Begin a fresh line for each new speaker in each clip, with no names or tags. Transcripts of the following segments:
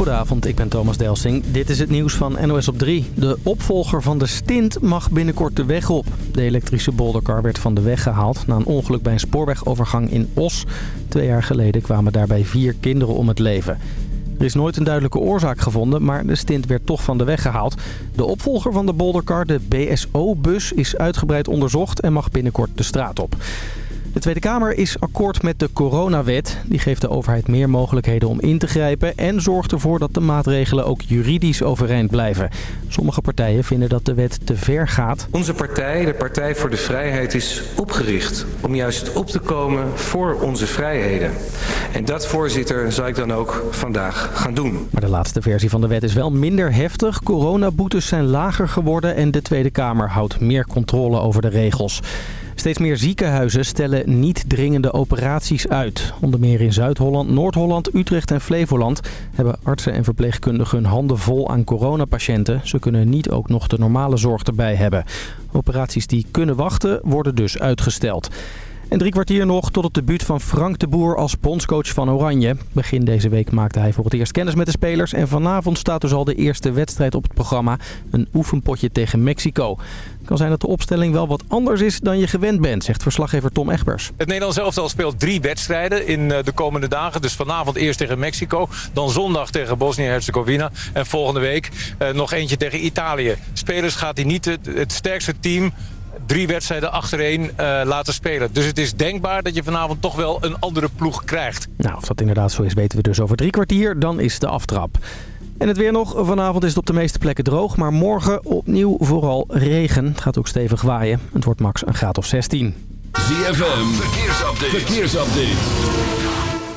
Goedenavond, ik ben Thomas Delsing. Dit is het nieuws van NOS op 3. De opvolger van de stint mag binnenkort de weg op. De elektrische bolderkar werd van de weg gehaald na een ongeluk bij een spoorwegovergang in Os. Twee jaar geleden kwamen daarbij vier kinderen om het leven. Er is nooit een duidelijke oorzaak gevonden, maar de stint werd toch van de weg gehaald. De opvolger van de bolderkar, de BSO-bus, is uitgebreid onderzocht en mag binnenkort de straat op. De Tweede Kamer is akkoord met de coronawet. Die geeft de overheid meer mogelijkheden om in te grijpen... en zorgt ervoor dat de maatregelen ook juridisch overeind blijven. Sommige partijen vinden dat de wet te ver gaat.
Onze partij, de Partij voor de Vrijheid, is opgericht om juist op te komen voor onze vrijheden. En dat, voorzitter, zal ik dan ook vandaag gaan doen.
Maar de laatste versie van de wet is wel minder heftig. Coronaboetes zijn lager geworden en de Tweede Kamer houdt meer controle over de regels. Steeds meer ziekenhuizen stellen niet dringende operaties uit. Onder meer in Zuid-Holland, Noord-Holland, Utrecht en Flevoland... hebben artsen en verpleegkundigen hun handen vol aan coronapatiënten. Ze kunnen niet ook nog de normale zorg erbij hebben. Operaties die kunnen wachten worden dus uitgesteld. En drie kwartier nog tot het debuut van Frank de Boer als bondscoach van Oranje. Begin deze week maakte hij voor het eerst kennis met de spelers. En vanavond staat dus al de eerste wedstrijd op het programma. Een oefenpotje tegen Mexico. Het kan zijn dat de opstelling wel wat anders is dan je gewend bent, zegt verslaggever Tom Egbers.
Het Nederlands elftal speelt drie wedstrijden in eh, de komende dagen. Dus vanavond eerst tegen Mexico, dan zondag tegen Bosnië-Herzegovina. En volgende week uh, nog eentje tegen Italië. Spelers gaat hij niet het sterkste team drie wedstrijden achtereen uh, laten spelen. Dus het is denkbaar dat je vanavond toch wel een andere ploeg krijgt.
Nou, of dat inderdaad zo is weten we dus over drie kwartier. Dan is de aftrap. En het weer nog. Vanavond is het op de meeste plekken droog. Maar morgen opnieuw vooral regen. Het gaat ook stevig waaien. Het wordt max een graad of 16.
ZFM, verkeersupdate. verkeersupdate.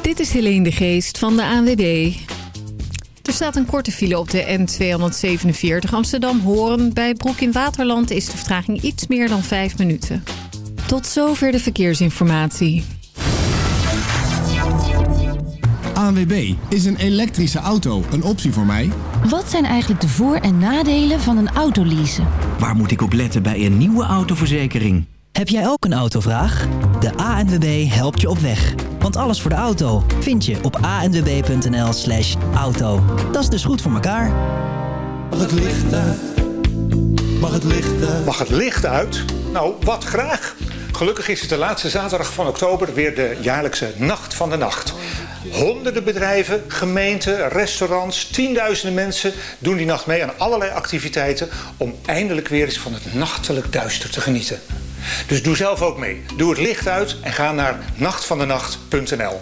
Dit is Helene de Geest van de ANWB. Er staat een korte file op de N247 Amsterdam-Hoorn. Bij Broek in Waterland is de vertraging iets meer dan 5 minuten. Tot zover de verkeersinformatie.
ANWB, is een elektrische auto een optie voor mij?
Wat zijn eigenlijk de voor- en nadelen van een autoleasen?
Waar moet ik op letten bij een nieuwe autoverzekering?
Heb jij ook een autovraag? De ANWB helpt je op weg. Want alles voor de auto vind je op anwb.nl slash auto. Dat is dus goed voor elkaar.
Mag het licht uit? Mag het licht uit?
Mag het licht uit? Nou, wat graag. Gelukkig is het de laatste zaterdag van oktober weer de jaarlijkse Nacht van de Nacht. Honderden bedrijven, gemeenten, restaurants, tienduizenden mensen doen die nacht mee aan allerlei activiteiten om eindelijk weer eens van het nachtelijk duister te genieten. Dus doe zelf ook mee. Doe het licht uit en ga naar nachtvandenacht.nl.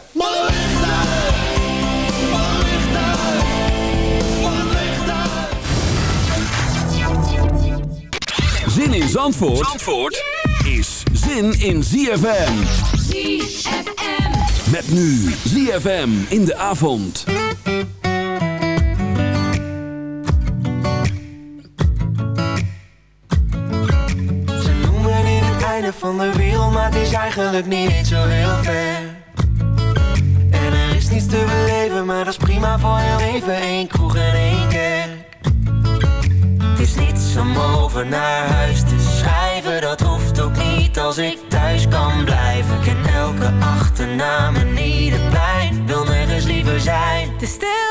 Zin in Zandvoort, Zandvoort is zin in ZFM.
ZFM.
Met nu ZFM in de avond.
Van de wereld, maar het is eigenlijk niet zo heel ver. En er is niets te beleven, maar dat is prima voor heel even. Eén kroeg en één kerk. Het is niets om over naar huis te schrijven, dat hoeft ook niet als ik thuis kan blijven. Ik ken elke achternaam en ieder plein, wil nergens liever zijn. Te stil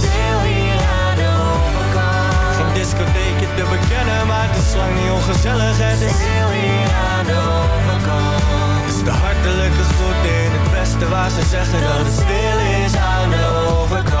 discotheekje te bekennen, maar het is lang niet ongezellig. Het is stil hier aan de overkant. Is de hartelijke groet in het westen waar ze zeggen dat het stil is aan de overkant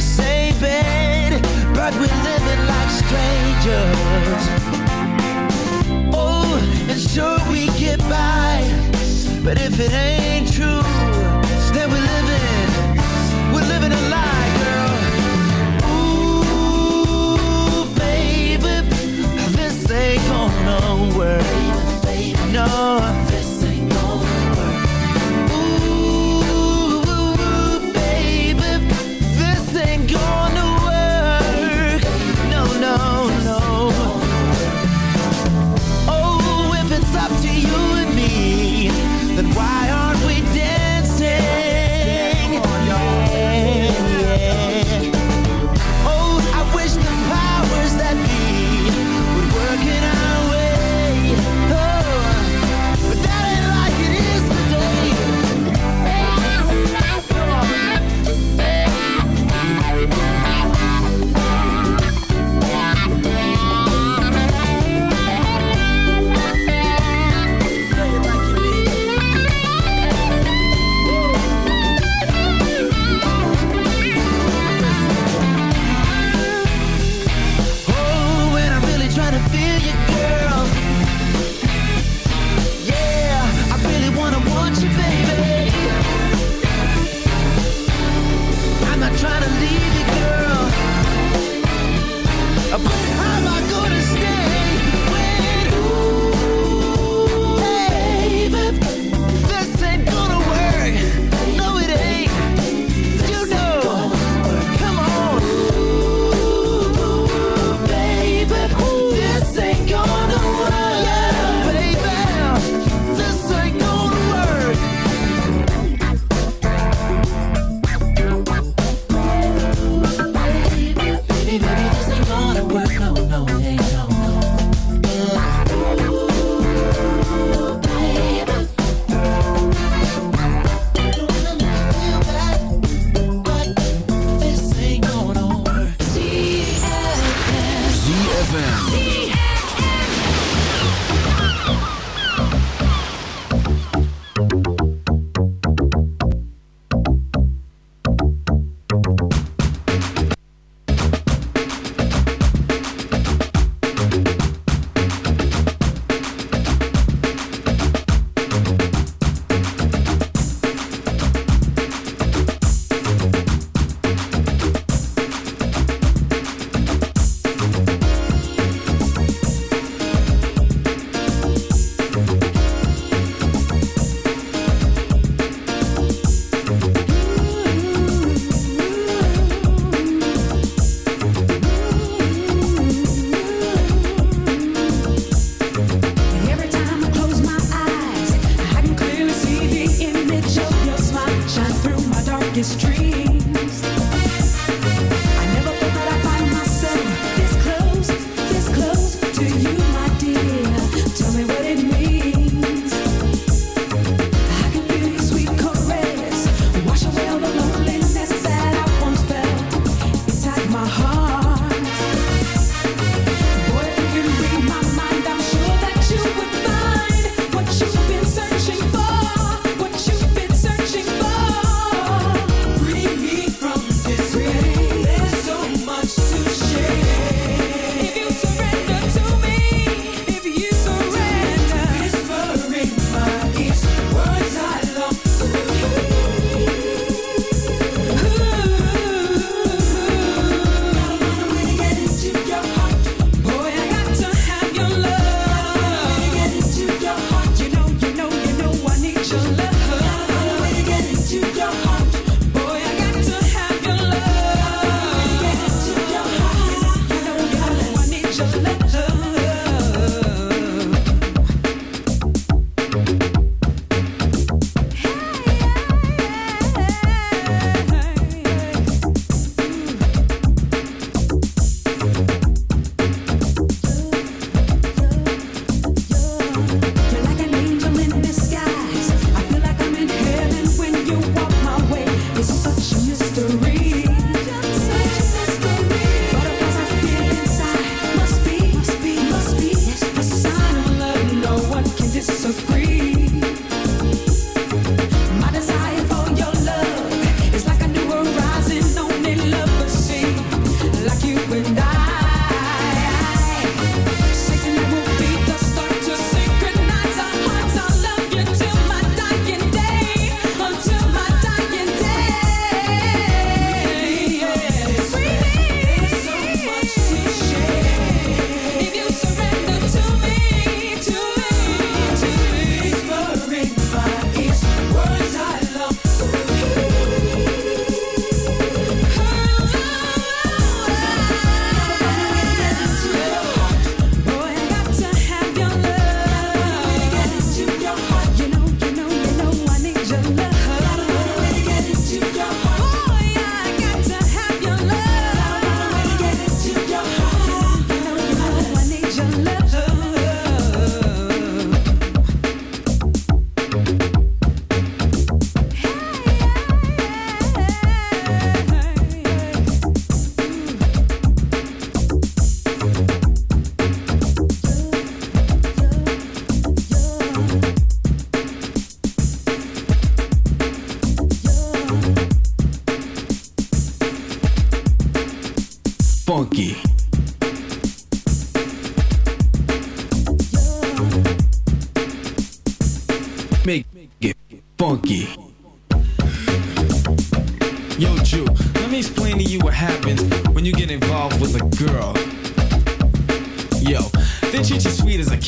strangers. Oh, and sure we get by, but if it ain't true, funky. Make it
funky. Yo, Jew, let me explain to you what happens when you get involved with a girl.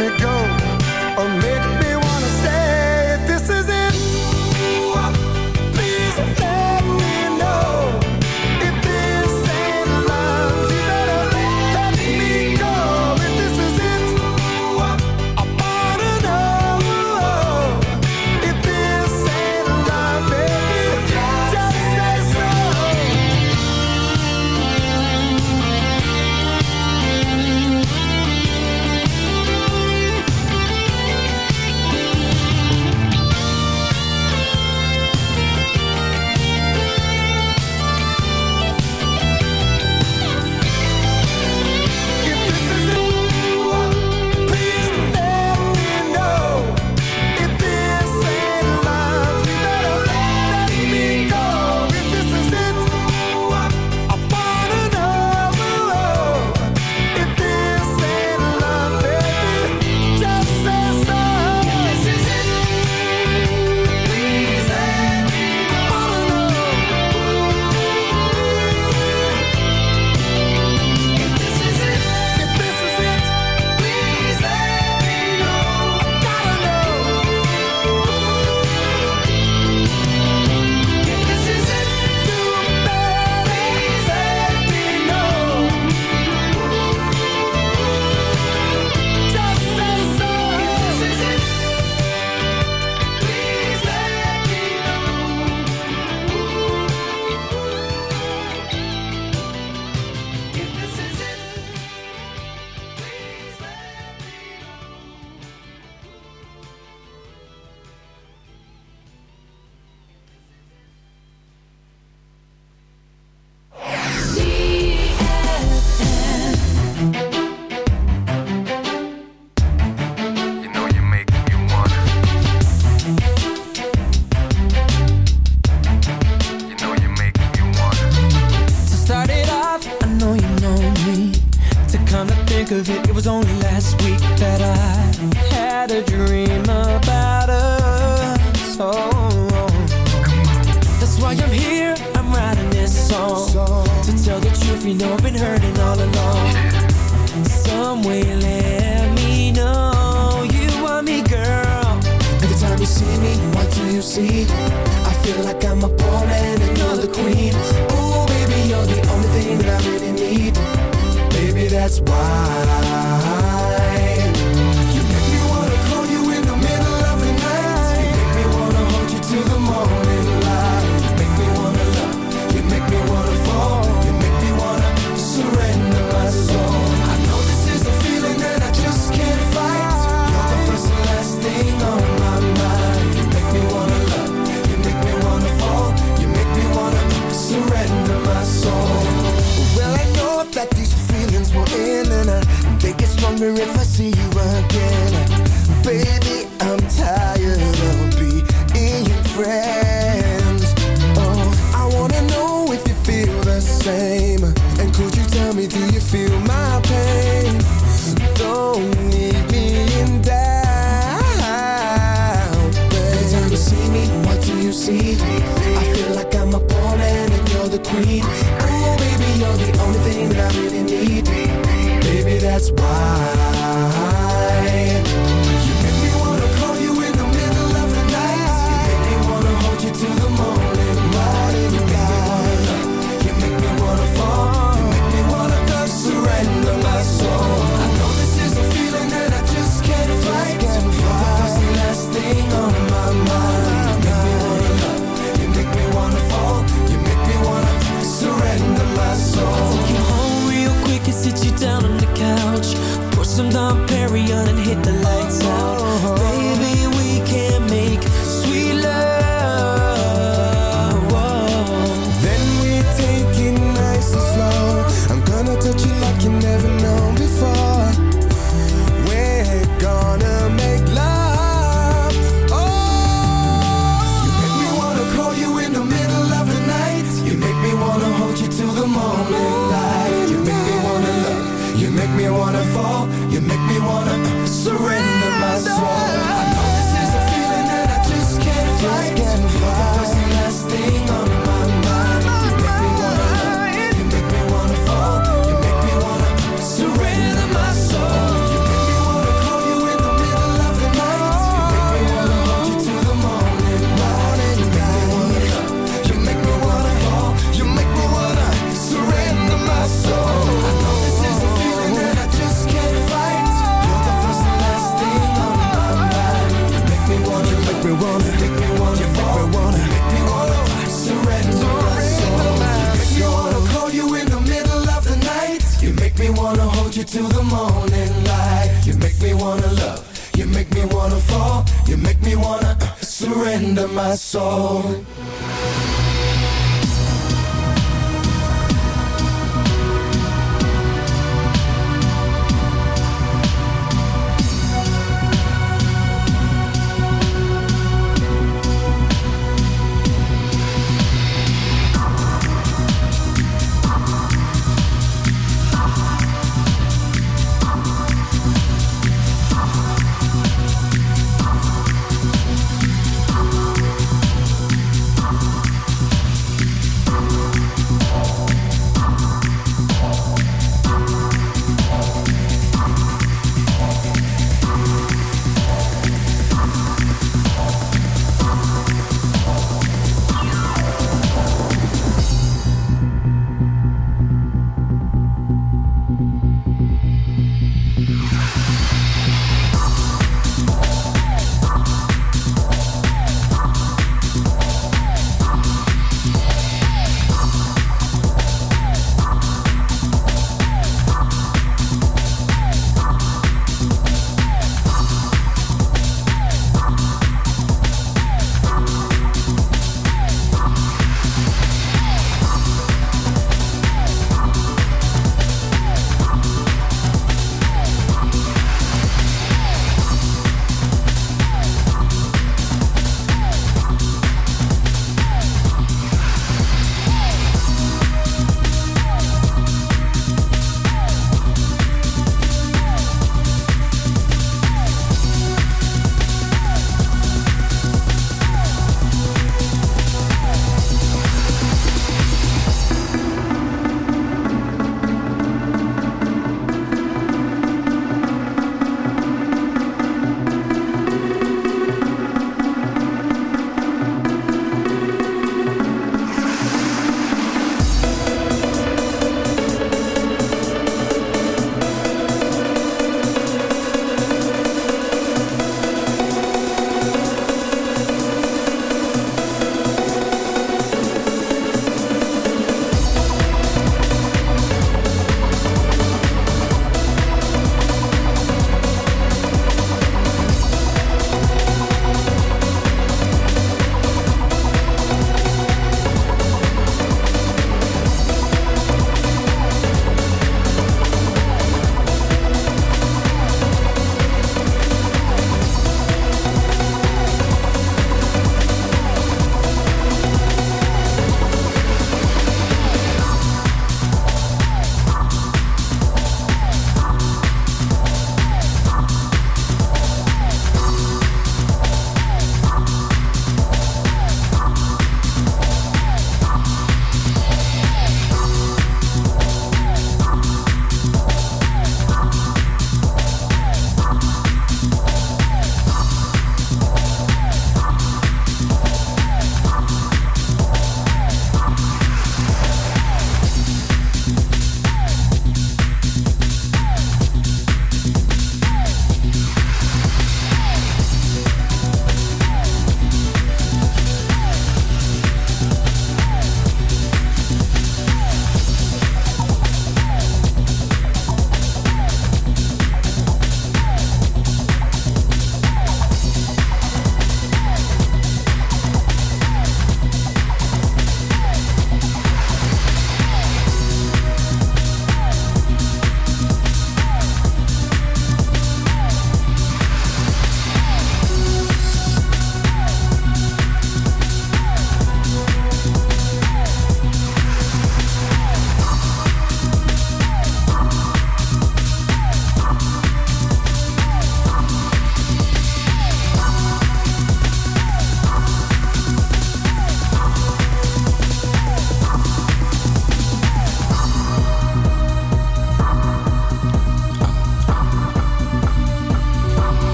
me
go.
Or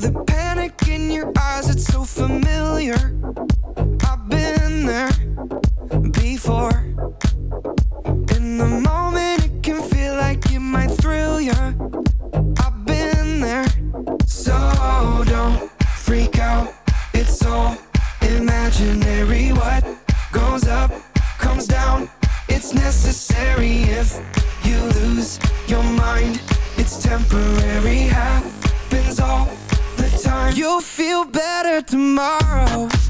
the
panic in your eyes, it's so familiar. I've been there before. feel better tomorrow.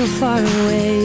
so far away.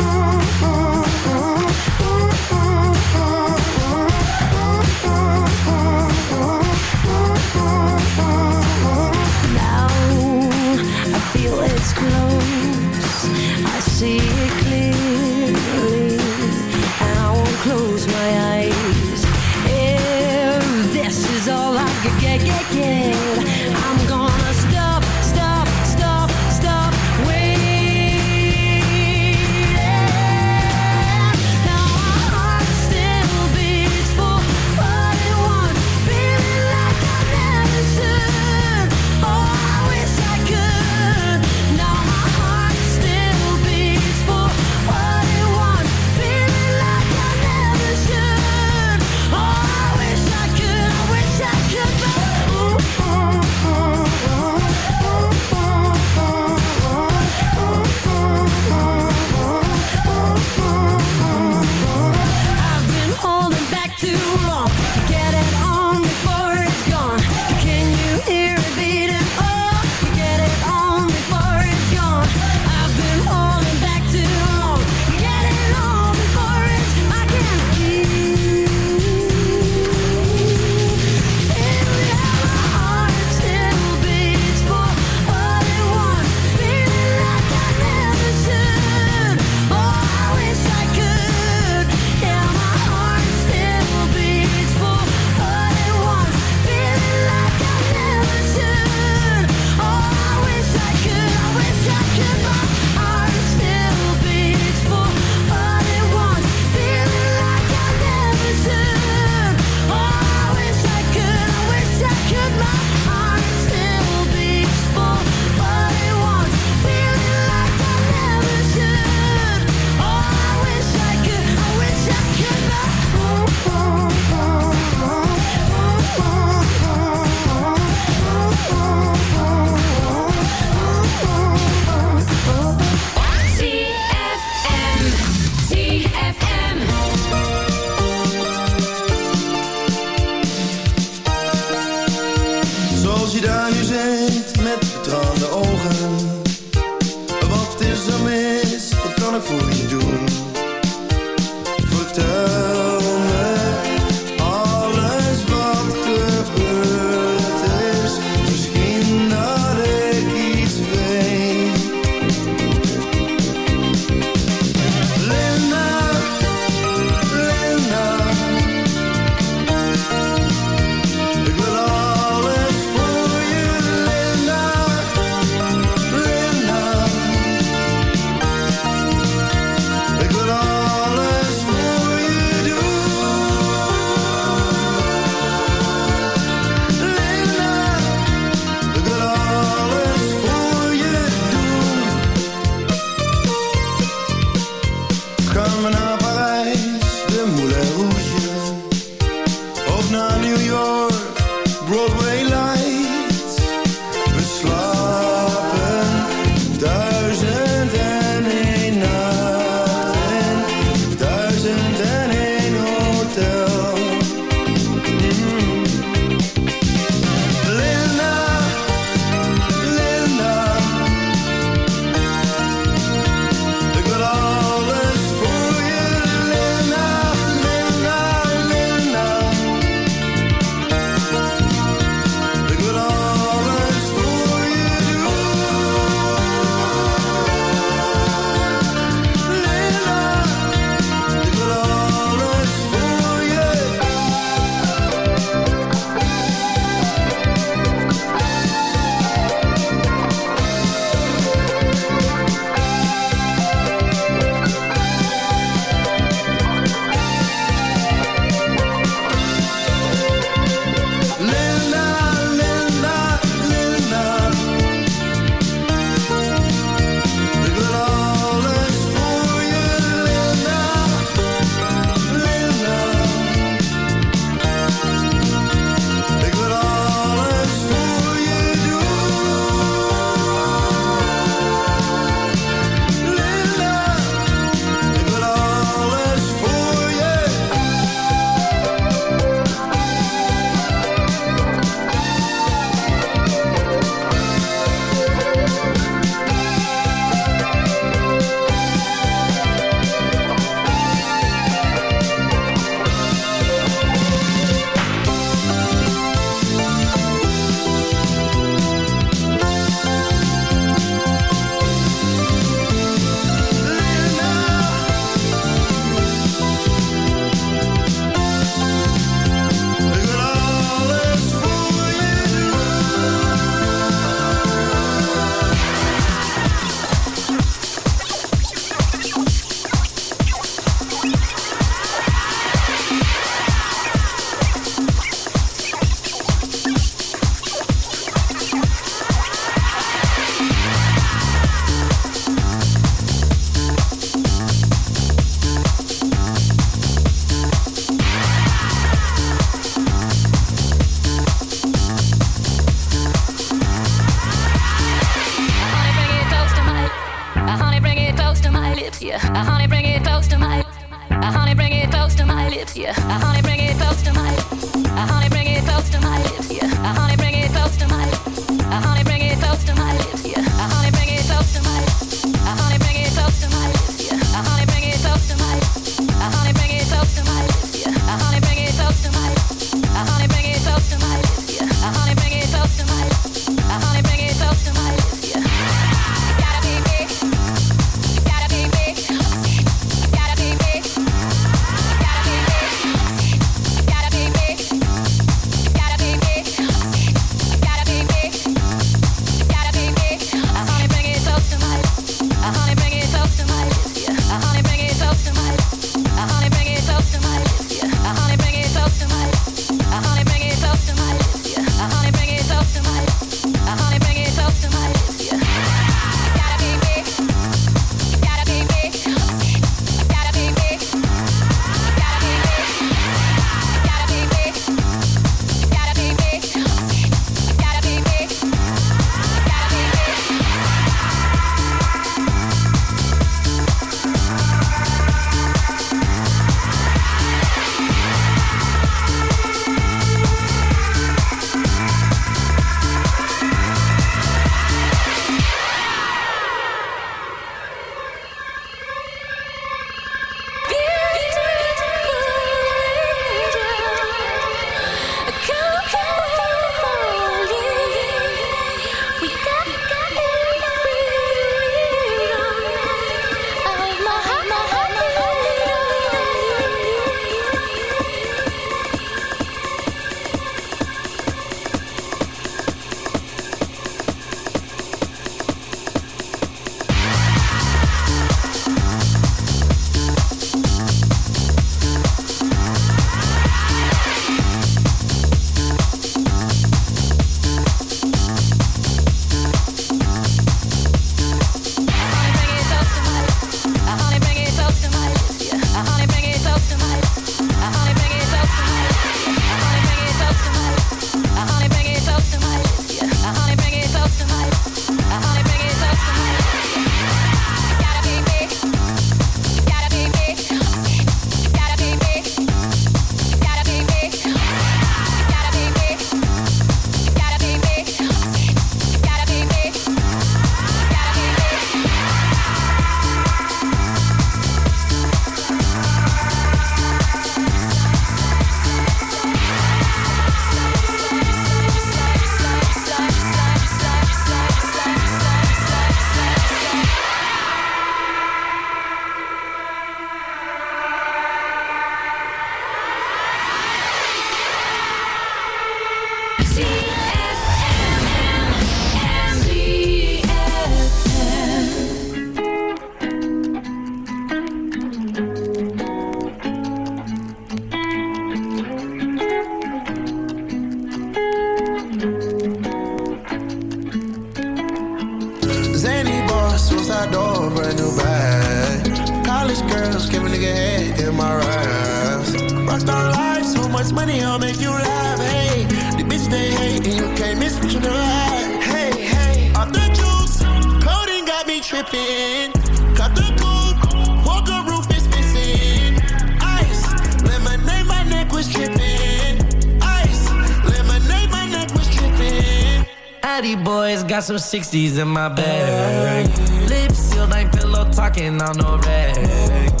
Rockstar life, so much money, I'll make you laugh. Hey, the bitch they hate, and you can't miss what you never had. Hey, hey, off the juice, coding got me tripping. Cut the coupe, walker roof is missing. Ice, lemonade, my neck was tripping. Ice, lemonade, my neck was tripping.
Addy boys got some 60s in my bag. Lips sealed, ain't pillow talking on no rag.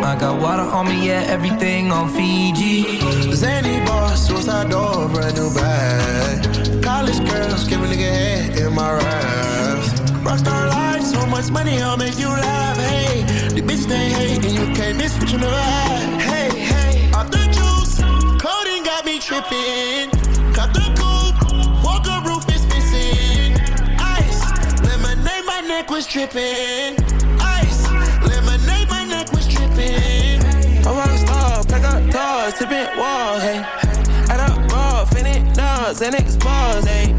I got water on me, yeah, everything on Fiji.
Zany boss, suicide door, brand new bag. College girls, give a nigga head in my raps. Rockstar life, so much money, I'll make you laugh. Hey, the bitch they hate, and you can't miss what you never had. Hey, hey, off the juice, coding got me tripping. Cut the coupe, walker roof is missing. Ice, lemonade, my neck was tripping.
Tipping walls, hey. Add up raw, finish nuts, and expose, hey.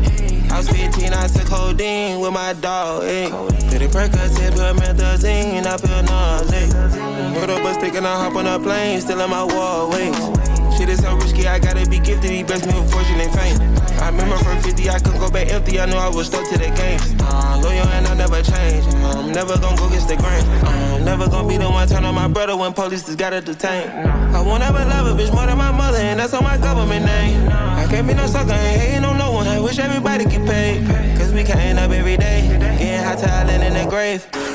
I was 15, I took codeine with my dog, hey. Did it Percocet, put methazine, I feel nauseous. Put up a stick and I hop on a plane, still in my wall, wait. Is so risky, I gotta be gifted, he blessed me with fortune and fame. I remember from 50, I couldn't go back empty, I knew I was stuck to the game. Uh, loyal and I never change, I'm never gonna go against the grain. I'm never gonna be the one turn on my brother when police just gotta detain. I won't ever love a bitch more than my mother, and that's on my government name. I can't be no sucker, ain't hating on no one, I wish everybody get paid. Cause we can't up every day, getting hot talent in the grave.